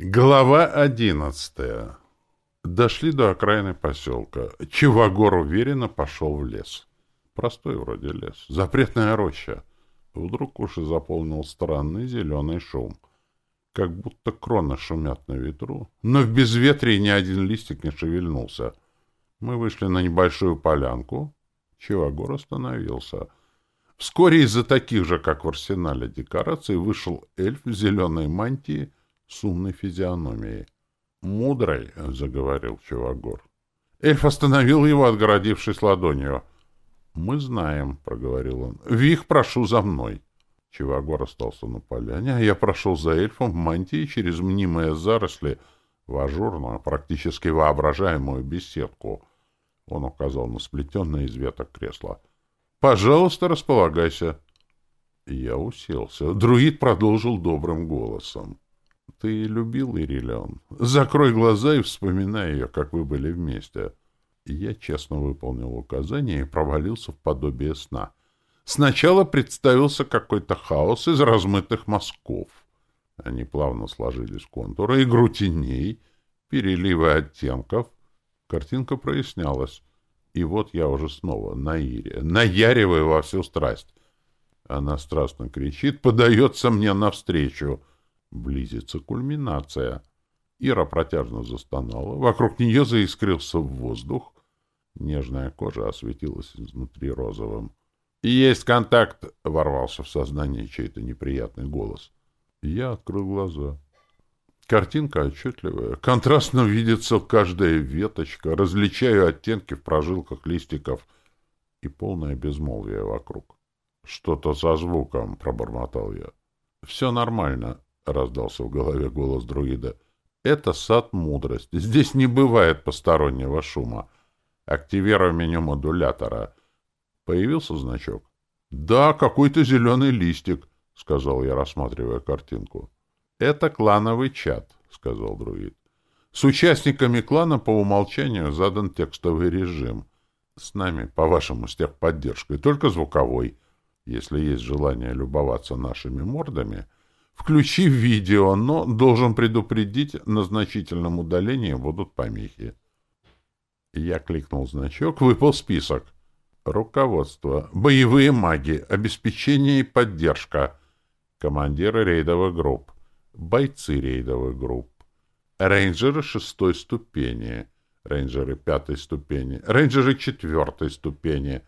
Глава одиннадцатая. Дошли до окраины поселка. Чивагор уверенно пошел в лес. Простой вроде лес. Запретная роща. Вдруг уши заполнил странный зеленый шум. Как будто кроны шумят на ветру. Но в безветрии ни один листик не шевельнулся. Мы вышли на небольшую полянку. Чивагор остановился. Вскоре из-за таких же, как в арсенале, декораций вышел эльф в зеленой мантии — сумной физиономией. «Мудрой», — заговорил Чевагор. Эльф остановил его, отгородившись ладонью. «Мы знаем», — проговорил он. «Вих, прошу за мной». Чевагор остался на поляне, а я прошел за эльфом в мантии через мнимые заросли в ажурную, практически воображаемую беседку. Он указал на сплетенное из веток кресло. «Пожалуйста, располагайся». Я уселся. Друид продолжил добрым голосом ты любил Ирилион. Закрой глаза и вспоминай ее, как вы были вместе. Я честно выполнил указание и провалился в подобие сна. Сначала представился какой-то хаос из размытых мазков. Они плавно сложились контуры, игру теней, переливы оттенков. Картинка прояснялась. И вот я уже снова на Ире, наяриваю во всю страсть. Она страстно кричит, подается мне навстречу — Близится кульминация. Ира протяжно застонала. Вокруг нее заискрился воздух. Нежная кожа осветилась изнутри розовым. «Есть контакт!» — ворвался в сознание чей-то неприятный голос. Я открыл глаза. Картинка отчетливая. Контрастно видится каждая веточка. Различаю оттенки в прожилках листиков и полное безмолвие вокруг. «Что-то со звуком!» — пробормотал я. «Все нормально», раздался в голове голос друида. Это сад мудрости. Здесь не бывает постороннего шума. Активируй меню модулятора. Появился значок. Да, какой-то зеленый листик, сказал я, рассматривая картинку. Это клановый чат, сказал друид. С участниками клана по умолчанию задан текстовый режим. С нами, по-вашему, с техподдержкой, только звуковой. Если есть желание любоваться нашими мордами, Включи видео, но должен предупредить, на значительном удалении. Будут помехи. Я кликнул значок, выпал список. Руководство, боевые маги, обеспечение и поддержка, командиры рейдовых групп, бойцы рейдовых групп, рейнджеры шестой ступени, рейнджеры пятой ступени, рейнджеры четвертой ступени,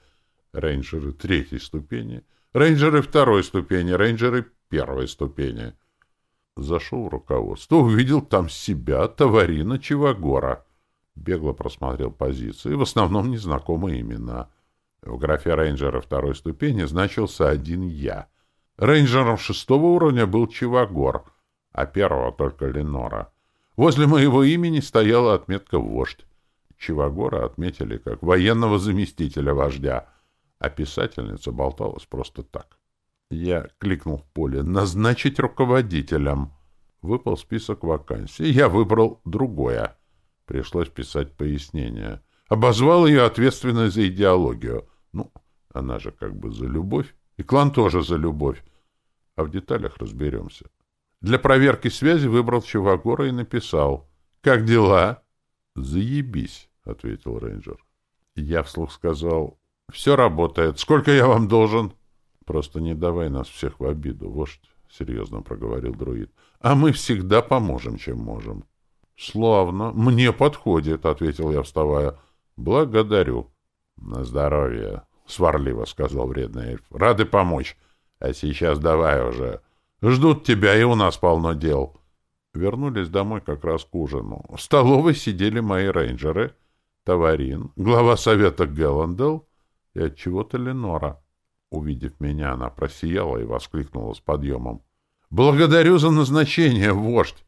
рейнджеры третьей ступени, рейнджеры второй ступени, рейнджеры первой ступени. Зашел руководство, увидел там себя, Товарина Чивагора. Бегло просмотрел позиции, в основном незнакомые имена. В графе рейнджера второй ступени значился один я. Рейнджером шестого уровня был Чивагор, а первого только Ленора. Возле моего имени стояла отметка «Вождь». Чивагора отметили как военного заместителя вождя, а писательница болталась просто так. Я кликнул в поле «Назначить руководителем». Выпал список вакансий. Я выбрал другое. Пришлось писать пояснение. Обозвал ее ответственной за идеологию. Ну, она же как бы за любовь. И клан тоже за любовь. А в деталях разберемся. Для проверки связи выбрал Чевагора и написал. «Как дела?» «Заебись», — ответил рейнджер. Я вслух сказал. «Все работает. Сколько я вам должен?» Просто не давай нас всех в обиду, вождь, — серьезно проговорил друид. — А мы всегда поможем, чем можем. — Славно. Мне подходит, — ответил я, вставая. — Благодарю. — На здоровье, — сварливо сказал вредный эльф. — Рады помочь. А сейчас давай уже. Ждут тебя, и у нас полно дел. Вернулись домой как раз к ужину. В столовой сидели мои рейнджеры, Таварин, глава совета Гелландел и от чего-то Ленора. Увидев меня, она просияла и воскликнула с подъемом. «Благодарю за назначение, вождь!»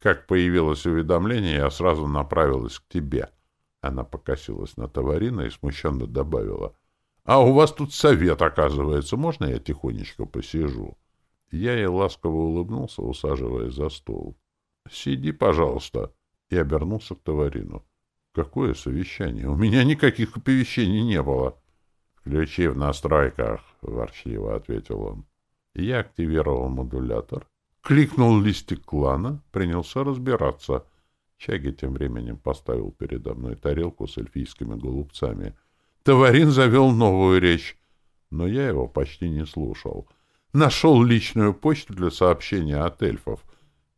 Как появилось уведомление, я сразу направилась к тебе. Она покосилась на товарина и смущенно добавила. «А у вас тут совет, оказывается. Можно я тихонечко посижу?» Я ей ласково улыбнулся, усаживаясь за стол. «Сиди, пожалуйста!» И обернулся к товарину. «Какое совещание? У меня никаких оповещений не было!» включи в настройках в ответил он. Я активировал модулятор, кликнул листик клана, принялся разбираться. Чаги тем временем поставил передо мной тарелку с эльфийскими голубцами. Товарин завел новую речь, но я его почти не слушал. Нашел личную почту для сообщения от эльфов,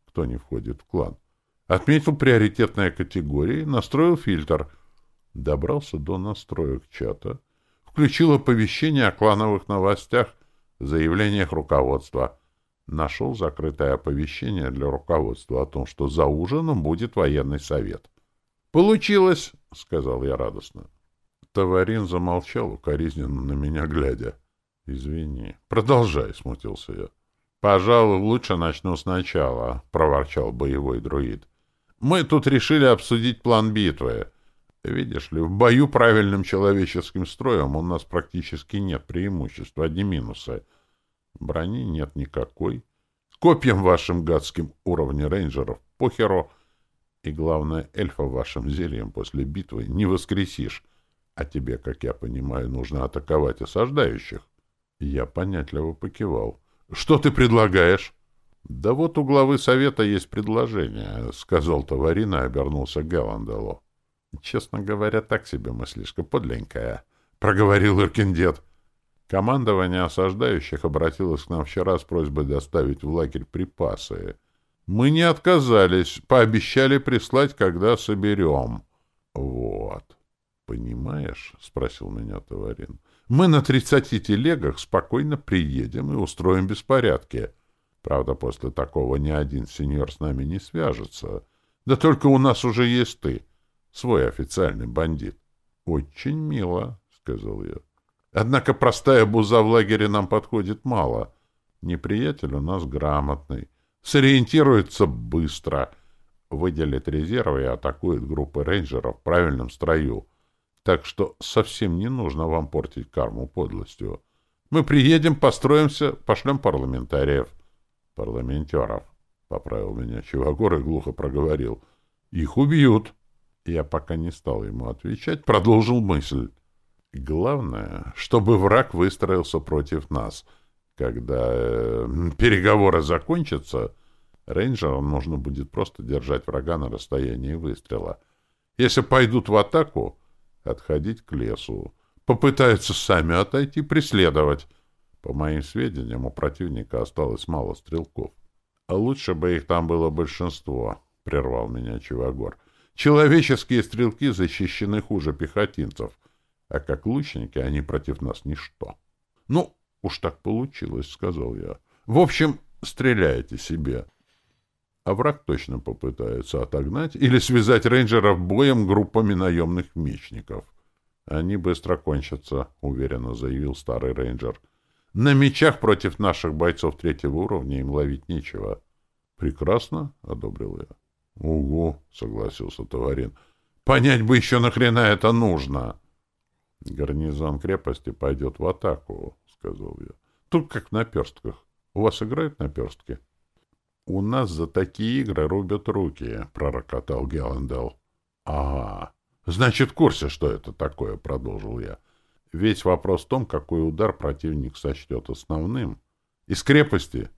кто не входит в клан. Отметил приоритетные категории, настроил фильтр. Добрался до настроек чата — включил оповещение о клановых новостях, заявлениях руководства. Нашел закрытое оповещение для руководства о том, что за ужином будет военный совет. «Получилось!» — сказал я радостно. Товарин замолчал, укоризненно на меня глядя. «Извини». «Продолжай», — смутился я. «Пожалуй, лучше начну сначала», — проворчал боевой друид. «Мы тут решили обсудить план битвы. Видишь ли, в бою правильным человеческим строем у нас практически нет преимущества, одни минусы. Брони нет никакой. Копьям вашим гадским уровня рейнджеров похеру. И главное, эльфа вашим зельем после битвы не воскресишь. А тебе, как я понимаю, нужно атаковать осаждающих. Я понятливо покивал. Что ты предлагаешь? Да вот у главы совета есть предложение, сказал Товарина и обернулся к Галандалу. Честно говоря, так себе мыслишка подлинная, — проговорил Иркин дед. Командование осаждающих обратилось к нам вчера с просьбой доставить в лагерь припасы. Мы не отказались, пообещали прислать, когда соберем. Вот. Понимаешь, — спросил меня товарин, — мы на тридцати телегах спокойно приедем и устроим беспорядки. Правда, после такого ни один сеньор с нами не свяжется. Да только у нас уже есть ты. — свой официальный бандит. Очень мило, сказал я. Однако простая буза в лагере нам подходит мало. Неприятель у нас грамотный. Сориентируется быстро. Выделит резервы и атакует группы рейнджеров в правильном строю. Так что совсем не нужно вам портить карму подлостью. Мы приедем, построимся, пошлем парламентариев. Парламентеров, — поправил меня Чивагор и глухо проговорил. Их убьют. Я пока не стал ему отвечать, продолжил мысль. Главное, чтобы враг выстроился против нас. Когда э, переговоры закончатся, рейнджерам нужно будет просто держать врага на расстоянии выстрела. Если пойдут в атаку, отходить к лесу. Попытаются сами отойти, преследовать. По моим сведениям, у противника осталось мало стрелков. А лучше бы их там было большинство, — прервал меня Чивагор. — Человеческие стрелки защищены хуже пехотинцев, а как лучники они против нас ничто. — Ну, уж так получилось, — сказал я. — В общем, стреляйте себе. А враг точно попытается отогнать или связать рейнджеров боем группами наемных мечников. — Они быстро кончатся, — уверенно заявил старый рейнджер. — На мечах против наших бойцов третьего уровня им ловить нечего. — Прекрасно, — одобрил я. Угу, согласился Товарин. Понять бы еще нахрена это нужно. Гарнизон крепости пойдет в атаку, сказал я. Тут как на перстках. У вас играют на перстке? У нас за такие игры рубят руки, пророкотал Геландел. Ага. Значит, в курсе, что это такое, продолжил я. Весь вопрос в том, какой удар противник сочтет основным. Из крепости?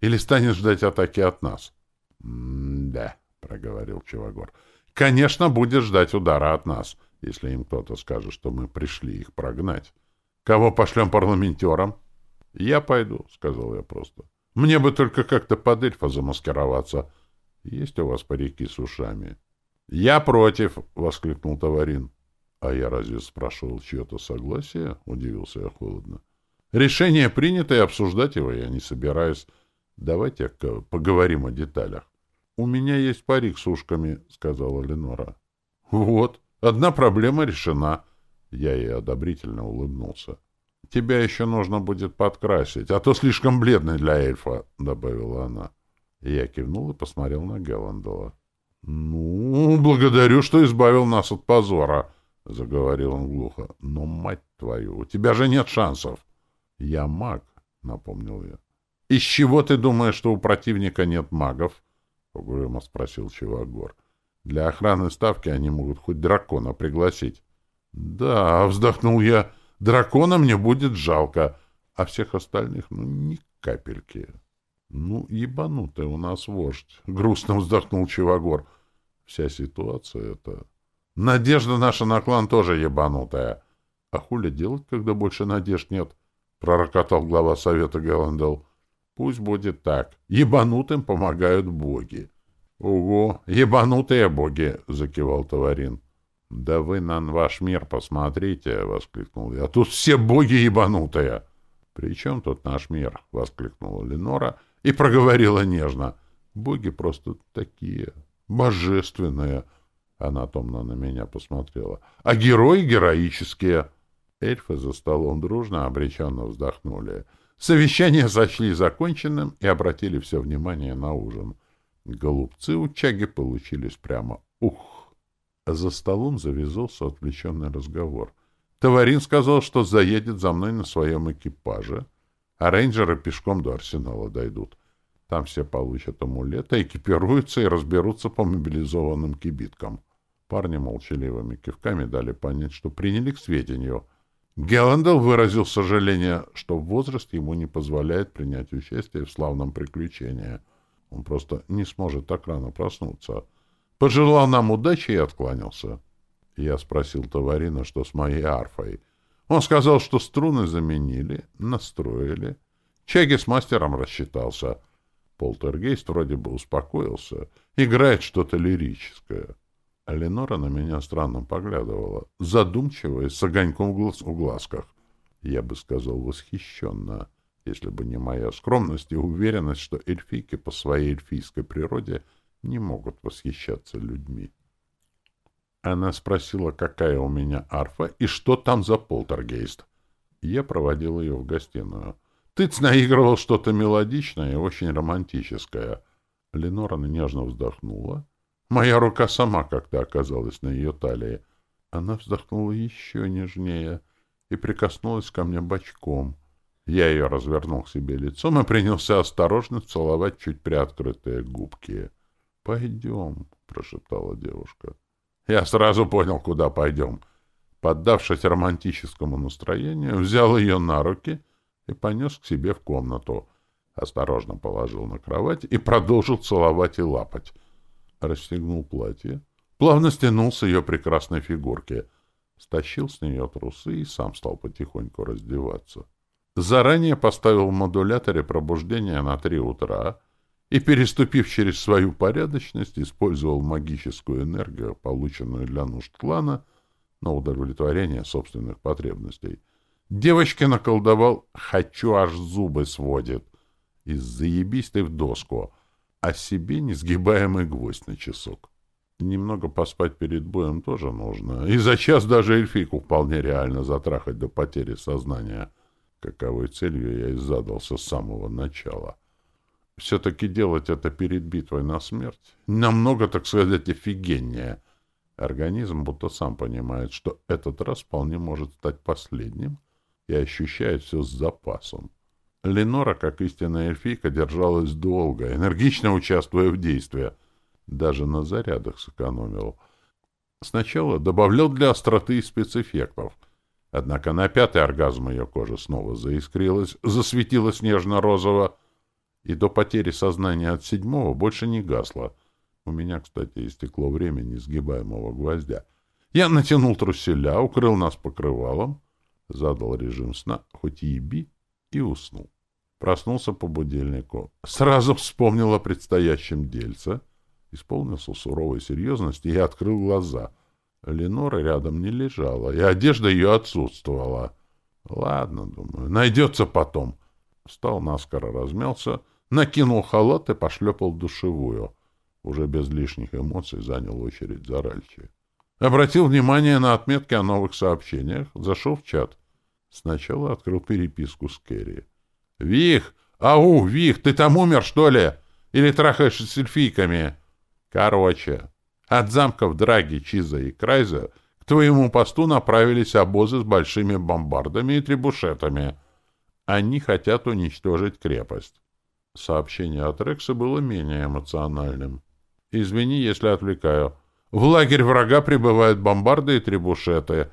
Или станет ждать атаки от нас? М да. — проговорил Чевагор. «Конечно, будет ждать удара от нас, если им кто-то скажет, что мы пришли их прогнать. Кого пошлем парламентерам?» «Я пойду», — сказал я просто. «Мне бы только как-то под эльфа замаскироваться. Есть у вас парики с ушами?» «Я против!» — воскликнул Товарин. «А я разве спрашивал чье-то согласие?» — удивился я холодно. «Решение принято, и обсуждать его я не собираюсь. Давайте поговорим о деталях». «У меня есть парик с ушками», — сказала Ленора. «Вот, одна проблема решена». Я ей одобрительно улыбнулся. «Тебя еще нужно будет подкрасить, а то слишком бледный для эльфа», — добавила она. Я кивнул и посмотрел на Гелландова. «Ну, благодарю, что избавил нас от позора», — заговорил он глухо. «Но, мать твою, у тебя же нет шансов!» «Я маг», — напомнил я. «Из чего ты думаешь, что у противника нет магов?» Угрюмо спросил Чивагор. Для охраны ставки они могут хоть дракона пригласить. Да, вздохнул я. Дракона мне будет жалко, а всех остальных ну ни капельки. Ну, ебанутый у нас вождь, грустно вздохнул Чивагор. Вся ситуация это Надежда наша на клан тоже ебанутая. А хули делать, когда больше надежд нет? пророкотал глава совета Гэллендел. Пусть будет так. Ебанутым помогают боги. — Ого, ебанутые боги! — закивал Товарин. — Да вы на ваш мир посмотрите! — воскликнул я. — Тут все боги ебанутые! — При чем тут наш мир? — воскликнула Ленора и проговорила нежно. — Боги просто такие, божественные! — она томно на меня посмотрела. — А герои героические! Эльфы за столом дружно обреченно вздохнули. — Совещание зашли законченным и обратили все внимание на ужин. Голубцы у Чаги получились прямо ух! За столом завязался отвлеченный разговор. Товарин сказал, что заедет за мной на своем экипаже, а рейнджеры пешком до арсенала дойдут. Там все получат амулеты, экипируются и разберутся по мобилизованным кибиткам. Парни молчаливыми кивками дали понять, что приняли к сведению — Геландел выразил сожаление, что возраст ему не позволяет принять участие в славном приключении. Он просто не сможет так рано проснуться. Пожелал нам удачи и откланялся. Я спросил товарина, что с моей арфой. Он сказал, что струны заменили, настроили. Чаги с мастером рассчитался. Полтергейст вроде бы успокоился. Играет что-то лирическое. Ленора на меня странно поглядывала, задумчиваясь с огоньком глаз в глазках. Я бы сказал восхищенно, если бы не моя скромность и уверенность, что эльфийки по своей эльфийской природе не могут восхищаться людьми. Она спросила, какая у меня арфа и что там за полтергейст. Я проводил ее в гостиную. Тыц наигрывал что-то мелодичное и очень романтическое. Ленора нежно вздохнула — Моя рука сама как-то оказалась на ее талии. Она вздохнула еще нежнее и прикоснулась ко мне бочком. Я ее развернул к себе лицом и принялся осторожно целовать чуть приоткрытые губки. — Пойдем, — прошептала девушка. Я сразу понял, куда пойдем. Поддавшись романтическому настроению, взял ее на руки и понес к себе в комнату. Осторожно положил на кровать и продолжил целовать и лапать расстегнул платье, плавно стянул с ее прекрасной фигурки, стащил с нее трусы и сам стал потихоньку раздеваться. Заранее поставил в модуляторе пробуждение на три утра и, переступив через свою порядочность, использовал магическую энергию, полученную для нужд клана, на удовлетворение собственных потребностей. Девочке наколдовал «хочу, аж зубы сводит» из «заебись ты в доску», о себе несгибаемый гвоздь на часок. Немного поспать перед боем тоже нужно. И за час даже эльфийку вполне реально затрахать до потери сознания. Каковой целью я и задался с самого начала. Все-таки делать это перед битвой на смерть намного, так сказать, офигеннее. Организм будто сам понимает, что этот раз вполне может стать последним и ощущает все с запасом. Ленора, как истинная эльфийка, держалась долго, энергично участвуя в действии. Даже на зарядах сэкономил. Сначала добавлял для остроты и спецэффектов. Однако на пятый оргазм ее кожа снова заискрилась, засветилась нежно-розово, и до потери сознания от седьмого больше не гасла. У меня, кстати, истекло время несгибаемого гвоздя. Я натянул труселя, укрыл нас покрывалом, задал режим сна, хоть и еби, и уснул. Проснулся по будильнику. Сразу вспомнил о предстоящем дельце. Исполнился суровой серьезности и открыл глаза. Ленора рядом не лежала, и одежда ее отсутствовала. Ладно, думаю, найдется потом. Встал наскоро, размялся, накинул халат и пошлепал душевую. Уже без лишних эмоций занял очередь за Ральчи. Обратил внимание на отметки о новых сообщениях, зашел в чат. Сначала открыл переписку с Керри. Вих! Ау, Вих, ты там умер, что ли? Или трахаешься с эльфийками? Короче, от замков Драги, Чиза и Крайза к твоему посту направились обозы с большими бомбардами и требушетами. Они хотят уничтожить крепость. Сообщение от Рекса было менее эмоциональным. «Извини, если отвлекаю. В лагерь врага прибывают бомбарды и требушеты.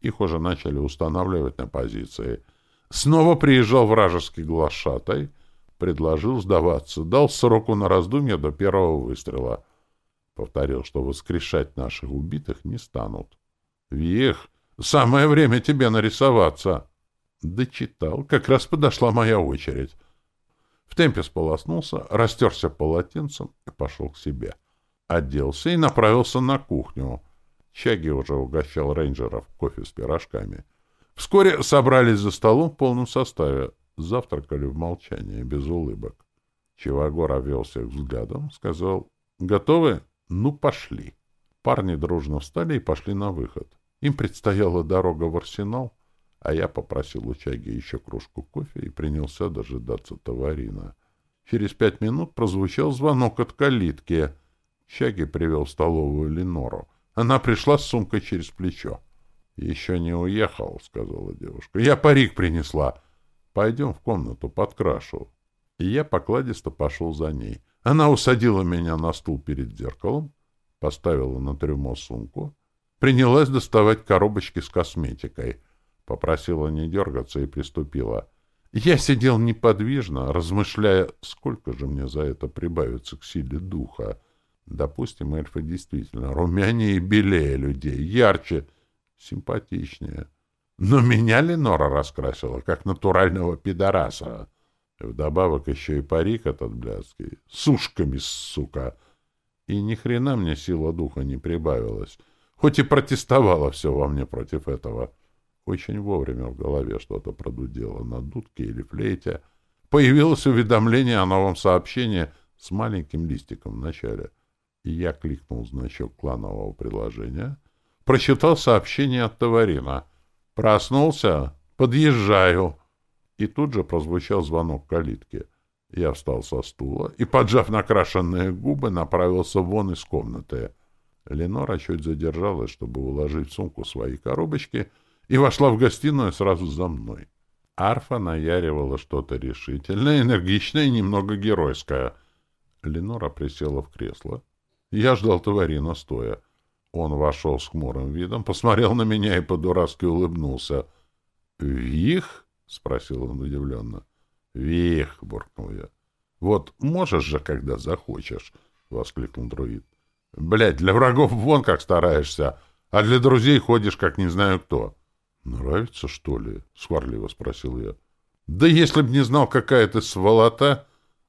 Их уже начали устанавливать на позиции» снова приезжал вражеский глашатай, предложил сдаваться, дал сроку на раздумье до первого выстрела. Повторил, что воскрешать наших убитых не станут. «Вих, самое время тебе нарисоваться!» Дочитал, как раз подошла моя очередь. В темпе сполоснулся, растерся полотенцем и пошел к себе. Оделся и направился на кухню. Чаги уже угощал рейнджеров кофе с пирожками — Вскоре собрались за столом в полном составе. Завтракали в молчании, без улыбок. Чивагор овел всех взглядом, сказал «Готовы? Ну, пошли». Парни дружно встали и пошли на выход. Им предстояла дорога в арсенал, а я попросил у Чаги еще кружку кофе и принялся дожидаться товарина. Через пять минут прозвучал звонок от калитки. Чаги привел в столовую Ленору. Она пришла с сумкой через плечо. Еще не уехал, сказала девушка. Я парик принесла. Пойдем в комнату, подкрашу. И я покладисто пошел за ней. Она усадила меня на стул перед зеркалом, поставила на трюмо сумку, принялась доставать коробочки с косметикой. Попросила не дергаться и приступила. Я сидел неподвижно, размышляя, сколько же мне за это прибавится к силе духа. Допустим, эльфы действительно румянее и белее людей, ярче — симпатичнее. Но меня Ленора раскрасила, как натурального пидораса. И вдобавок еще и парик этот блядский. С ушками, сука! И ни хрена мне сила духа не прибавилась. Хоть и протестовала все во мне против этого. Очень вовремя в голове что-то продудело на дудке или флейте. Появилось уведомление о новом сообщении с маленьким листиком в начале. И я кликнул значок кланового приложения — прочитал сообщение от Таварина. Проснулся? Подъезжаю. И тут же прозвучал звонок калитки. Я встал со стула и, поджав накрашенные губы, направился вон из комнаты. Ленора чуть задержалась, чтобы уложить в сумку свои коробочки, и вошла в гостиную сразу за мной. Арфа наяривала что-то решительное, энергичное и немного геройское. Ленора присела в кресло. Я ждал товарина стоя. Он вошел с хмурым видом, посмотрел на меня и по-дурацки улыбнулся. «Вих?» — спросил он удивленно. «Вих!» — буркнул я. «Вот можешь же, когда захочешь!» — воскликнул друид. «Блядь, для врагов вон как стараешься, а для друзей ходишь как не знаю кто!» «Нравится, что ли?» — сварливо спросил я. «Да если б не знал, какая ты сволота,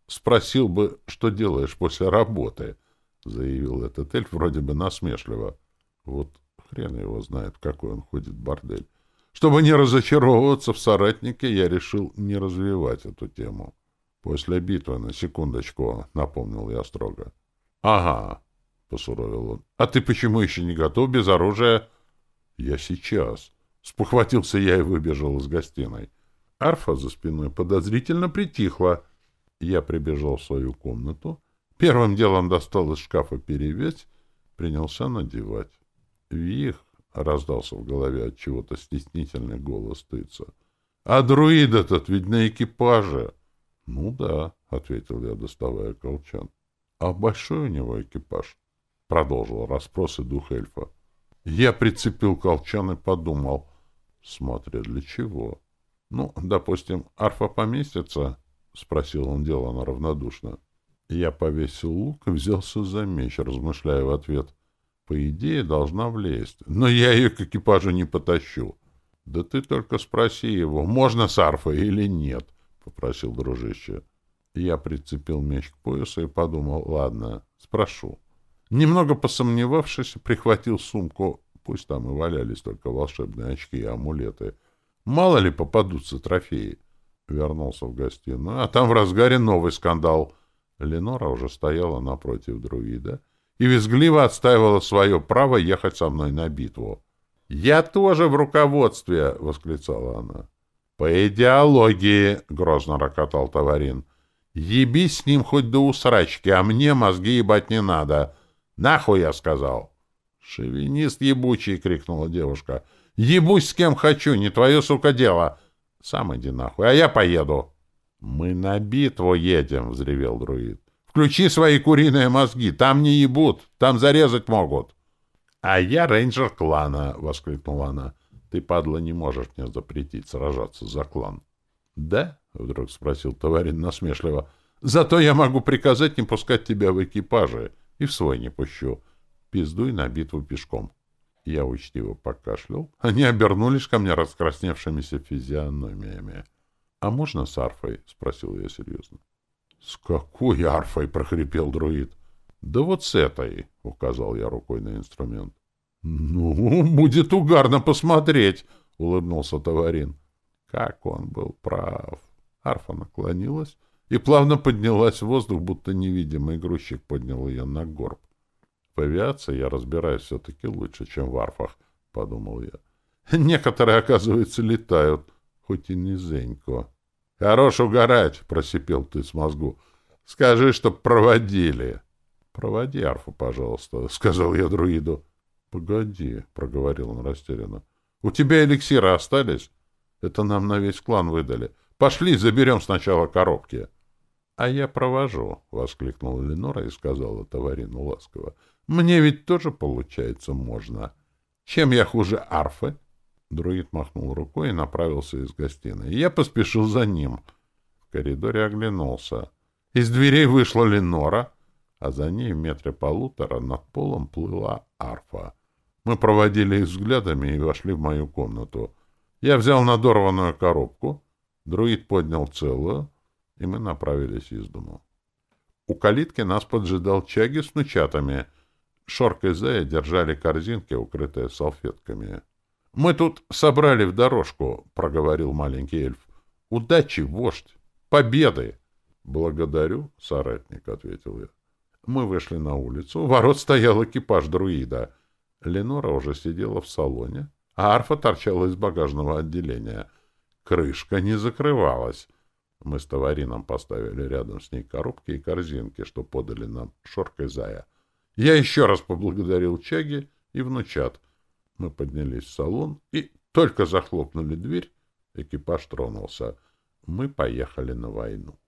спросил бы, что делаешь после работы!» заявил этот эльф вроде бы насмешливо. Вот хрен его знает, какой он ходит в бордель. Чтобы не разочаровываться в соратнике, я решил не развивать эту тему. После битвы, на секундочку, напомнил я строго. — Ага, — посуровил он. — А ты почему еще не готов без оружия? — Я сейчас. Спохватился я и выбежал из гостиной. Арфа за спиной подозрительно притихла. Я прибежал в свою комнату Первым делом достал из шкафа перевесь, принялся надевать. «Вих!» — раздался в голове от чего-то стеснительный голос тыца. «А друид этот ведь на экипаже!» «Ну да», — ответил я, доставая колчан. «А большой у него экипаж?» — продолжил расспросы дух эльфа. Я прицепил колчан и подумал, смотря для чего. «Ну, допустим, арфа поместится?» — спросил он делано равнодушно. Я повесил лук и взялся за меч, размышляя в ответ. По идее, должна влезть, но я ее к экипажу не потащу. — Да ты только спроси его, можно сарфа или нет, — попросил дружище. Я прицепил меч к поясу и подумал, ладно, спрошу. Немного посомневавшись, прихватил сумку, пусть там и валялись только волшебные очки и амулеты. Мало ли попадутся трофеи. Вернулся в гостиную, а там в разгаре новый скандал — Ленора уже стояла напротив друида и визгливо отстаивала свое право ехать со мной на битву. «Я тоже в руководстве!» — восклицала она. «По идеологии!» — грозно ракотал товарин. «Ебись с ним хоть до усрачки, а мне мозги ебать не надо! Нахуй я сказал!» «Шовинист ебучий!» — крикнула девушка. «Ебусь с кем хочу, не твое, сука, дело! Сам иди нахуй, а я поеду!» Мы на битву едем, взревел друид. Включи свои куриные мозги, там не ебут, там зарезать могут. А я рейнджер клана, воскликнула она. Ты, падла, не можешь мне запретить сражаться за клан. Да? Вдруг спросил товарин насмешливо. Зато я могу приказать не пускать тебя в экипаже и в свой не пущу. Пиздуй на битву пешком. Я учтиво покашлял. Они обернулись ко мне раскрасневшимися физиономиями. «А можно с арфой?» — спросил я серьезно. «С какой арфой?» — прохрипел друид. «Да вот с этой!» — указал я рукой на инструмент. «Ну, будет угарно посмотреть!» — улыбнулся Товарин. Как он был прав! Арфа наклонилась и плавно поднялась в воздух, будто невидимый грузчик поднял ее на горб. «В авиации я разбираюсь все-таки лучше, чем в арфах», — подумал я. «Некоторые, оказывается, летают, хоть и не зенько. «Хорош угорать!» — просипел ты с мозгу. «Скажи, что проводили!» «Проводи арфу, пожалуйста», — сказал я друиду. «Погоди», — проговорил он растерянно. «У тебя эликсиры остались? Это нам на весь клан выдали. Пошли, заберем сначала коробки». «А я провожу», — воскликнула Ленора и сказала товарину ласково. «Мне ведь тоже, получается, можно. Чем я хуже арфы?» Друид махнул рукой и направился из гостиной. Я поспешил за ним. В коридоре оглянулся. Из дверей вышла Ленора, а за ней в метре полутора над полом плыла арфа. Мы проводили их взглядами и вошли в мою комнату. Я взял надорванную коробку, друид поднял целую, и мы направились из дому. У калитки нас поджидал Чаги с нучатами. и Зая держали корзинки, укрытые салфетками. «Мы тут собрали в дорожку», — проговорил маленький эльф. «Удачи, вождь! Победы!» «Благодарю, соратник», — ответил я. Мы вышли на улицу. У ворот стоял экипаж друида. Ленора уже сидела в салоне, а арфа торчала из багажного отделения. Крышка не закрывалась. Мы с товарином поставили рядом с ней коробки и корзинки, что подали нам шоркой зая. Я еще раз поблагодарил Чаги и внучат — мы поднялись в салон и, только захлопнули дверь, экипаж тронулся. Мы поехали на войну.